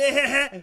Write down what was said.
De- eh,